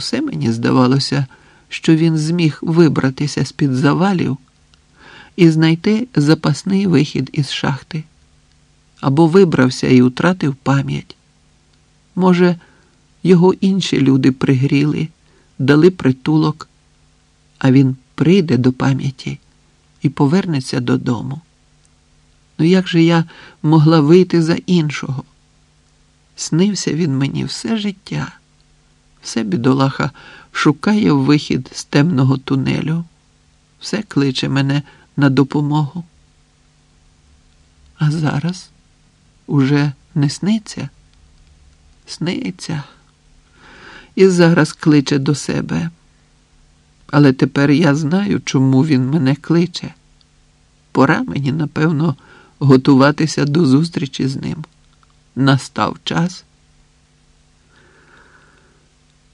Усе мені здавалося, що він зміг вибратися з-під завалів і знайти запасний вихід із шахти, або вибрався і втратив пам'ять. Може, його інші люди пригріли, дали притулок, а він прийде до пам'яті і повернеться додому. Ну як же я могла вийти за іншого? Снився він мені все життя, все бідолаха шукає вихід з темного тунелю, все кличе мене на допомогу. А зараз уже не сниться, сниться і зараз кличе до себе. Але тепер я знаю, чому він мене кличе. Пора мені, напевно, готуватися до зустрічі з ним. Настав час.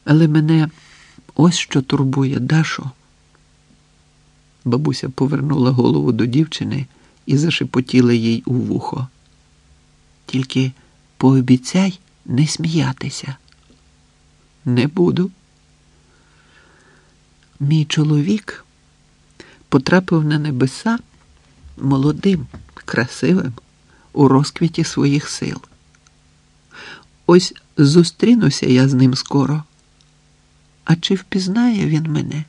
Але мене ось що турбує Дашо. Бабуся повернула голову до дівчини і зашепотіла їй у вухо. Тільки пообіцяй не сміятися. Не буду. Мій чоловік потрапив на небеса молодим, красивим, у розквіті своїх сил. Ось зустрінуся я з ним скоро. А чи впізнає він мене?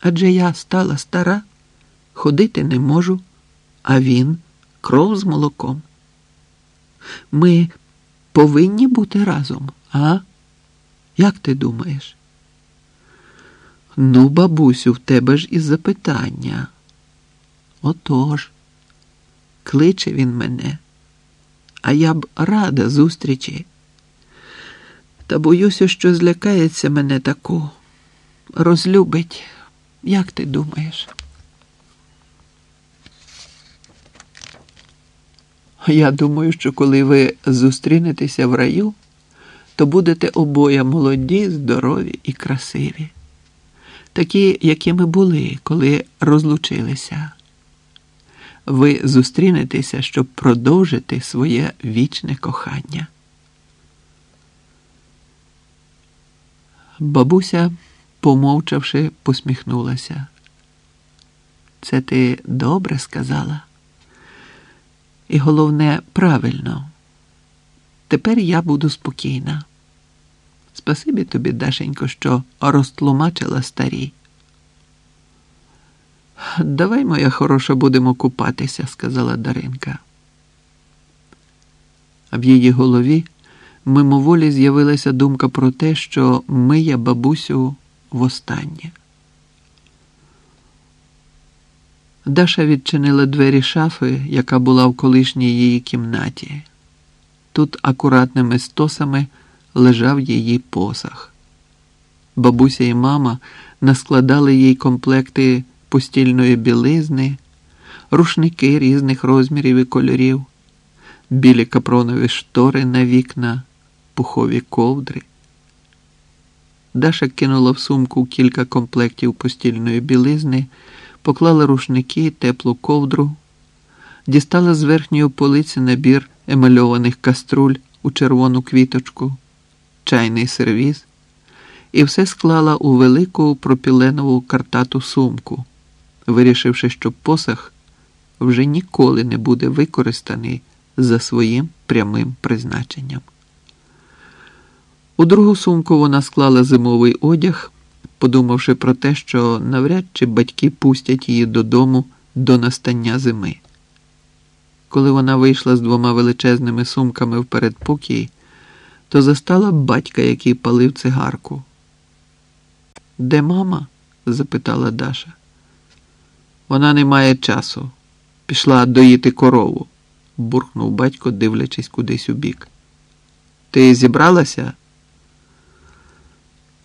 Адже я стала стара, ходити не можу, а він кров з молоком. Ми повинні бути разом, а? Як ти думаєш? Ну, бабусю, в тебе ж і запитання. Отож, кличе він мене, а я б рада зустрічі. Та боюся, що злякається мене таку, розлюбить, як ти думаєш? Я думаю, що коли ви зустрінетеся в раю, то будете обоє молоді, здорові і красиві, такі, якими були, коли розлучилися. Ви зустрінетеся, щоб продовжити своє вічне кохання. Бабуся, помовчавши, посміхнулася. Це ти добре сказала. І головне, правильно. Тепер я буду спокійна. Спасибі тобі, Дашенько, що розтлумачила старі. Давай, моя хороша, будемо купатися, сказала Даринка. А в її голові мимоволі з'явилася думка про те, що миє бабусю востаннє. Даша відчинила двері шафи, яка була в колишній її кімнаті. Тут акуратними стосами лежав її посах. Бабуся і мама наскладали їй комплекти постільної білизни, рушники різних розмірів і кольорів, білі капронові штори на вікна, пухові ковдри. Даша кинула в сумку кілька комплектів постільної білизни, поклала рушники, теплу ковдру, дістала з верхньої полиці набір емальованих каструль у червону квіточку, чайний сервіз і все склала у велику пропіленову картату сумку, вирішивши, що посах вже ніколи не буде використаний за своїм прямим призначенням. У другу сумку вона склала зимовий одяг, подумавши про те, що навряд чи батьки пустять її додому до настання зими. Коли вона вийшла з двома величезними сумками в передпокій, то застала батька, який палив цигарку. Де мама? запитала Даша. Вона не має часу. Пішла доїти корову, буркнув батько, дивлячись кудись у бік. Ти зібралася?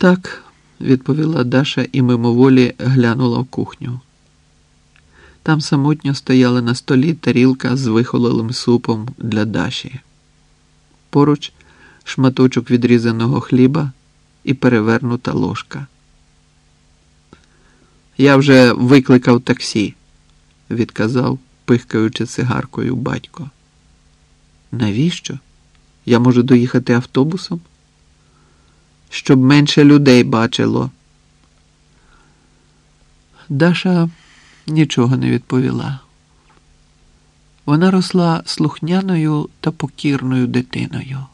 Так, відповіла Даша і мимоволі глянула в кухню. Там самотньо стояла на столі тарілка з вихололим супом для Даші. Поруч шматочок відрізаного хліба і перевернута ложка. Я вже викликав таксі, відказав, пихкаючи цигаркою батько. Навіщо? Я можу доїхати автобусом? Щоб менше людей бачило. Даша нічого не відповіла. Вона росла слухняною та покірною дитиною.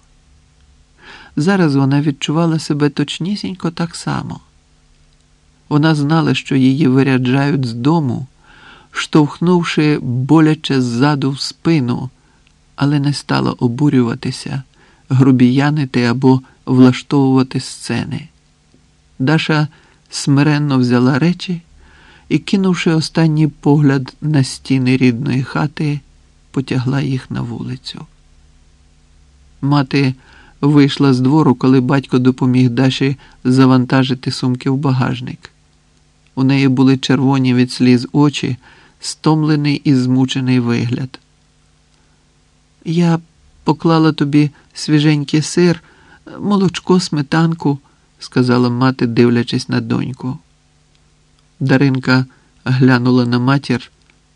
Зараз вона відчувала себе точнісінько так само. Вона знала, що її виряджають з дому, штовхнувши боляче ззаду в спину, але не стала обурюватися, грубіянити або влаштовувати сцени. Даша смиренно взяла речі і, кинувши останній погляд на стіни рідної хати, потягла їх на вулицю. Мати вийшла з двору, коли батько допоміг Даші завантажити сумки в багажник. У неї були червоні від сліз очі, стомлений і змучений вигляд. Я поклала тобі свіженький сир, молочко, сметанку, сказала мати, дивлячись на доньку. Даринка глянула на матір,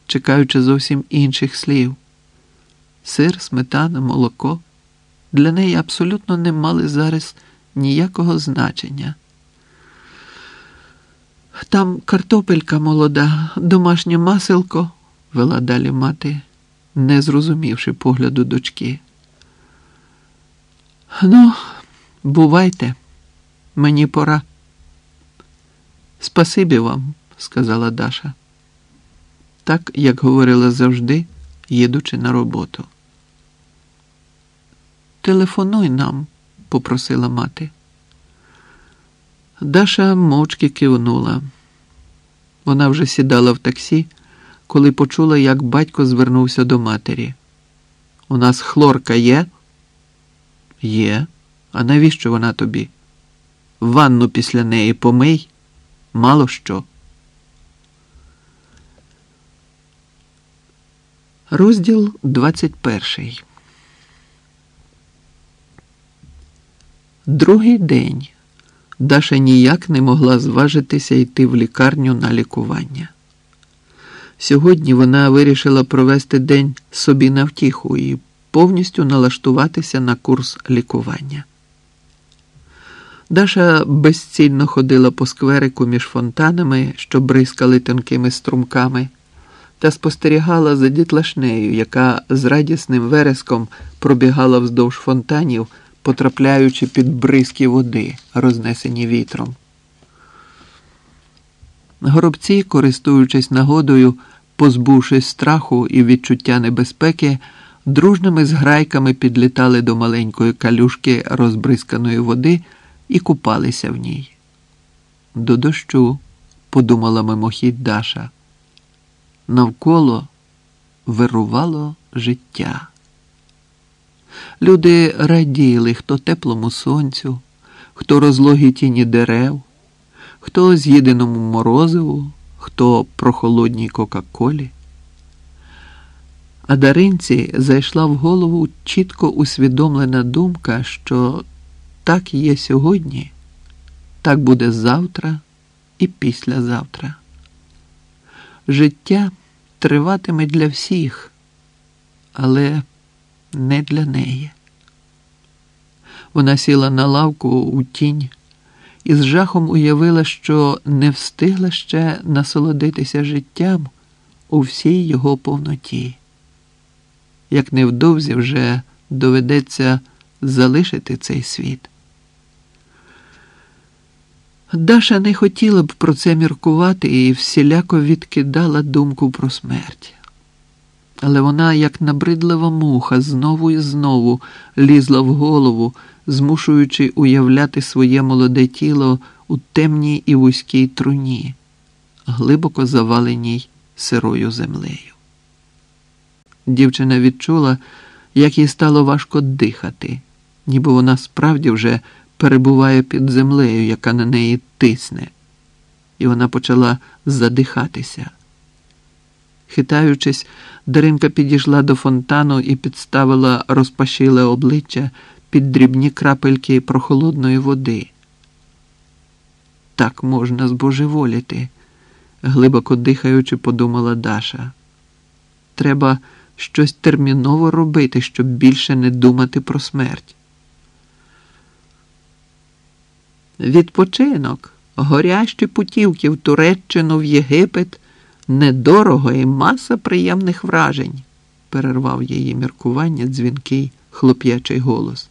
чекаючи зовсім інших слів. Сир, сметана, молоко для неї абсолютно не мали зараз ніякого значення. Там картопелька молода, домашнє маселко, вела далі мати, не зрозумівши погляду дочки. Ну, бувайте, мені пора. Спасибі вам, сказала Даша. Так, як говорила завжди, їдучи на роботу. Телефонуй нам, попросила мати. Даша мовчки кивнула. Вона вже сідала в таксі, коли почула, як батько звернувся до матері. У нас хлорка є? Є. А навіщо вона тобі? Ванну після неї помий? Мало що. Розділ 21 Другий день Даша ніяк не могла зважитися йти в лікарню на лікування. Сьогодні вона вирішила провести день собі на втіху і повністю налаштуватися на курс лікування. Даша безцільно ходила по скверику між фонтанами, що бризкали тонкими струмками, та спостерігала за дітлашнею, яка з радісним вереском пробігала вздовж фонтанів потрапляючи під бризки води, рознесені вітром. Горобці, користуючись нагодою, позбувшись страху і відчуття небезпеки, дружними зграйками підлітали до маленької калюшки розбризканої води і купалися в ній. До дощу, подумала мимохідь Даша. Навколо вирувало життя. Люди раділи хто теплому сонцю, хто розлогій тіні дерев, хто з'їденому морозиву, хто прохолодній Кока-Колі. А Даринці зайшла в голову чітко усвідомлена думка, що так є сьогодні, так буде завтра і післязавтра. Життя триватиме для всіх, але не для неї. Вона сіла на лавку у тінь і з жахом уявила, що не встигла ще насолодитися життям у всій його повноті. Як невдовзі вже доведеться залишити цей світ. Даша не хотіла б про це міркувати і всіляко відкидала думку про смерть але вона, як набридлива муха, знову і знову лізла в голову, змушуючи уявляти своє молоде тіло у темній і вузькій труні, глибоко заваленій сирою землею. Дівчина відчула, як їй стало важко дихати, ніби вона справді вже перебуває під землею, яка на неї тисне, і вона почала задихатися. Хитаючись, Даринка підійшла до фонтану і підставила розпашіле обличчя під дрібні крапельки прохолодної води. Так можна збожеволіти, глибоко дихаючи, подумала Даша. Треба щось терміново робити, щоб більше не думати про смерть. Відпочинок, горящі путівки в Туреччину, в Єгипет, недорого і маса приємних вражень, перервав її міркування дзвінкий хлоп'ячий голос.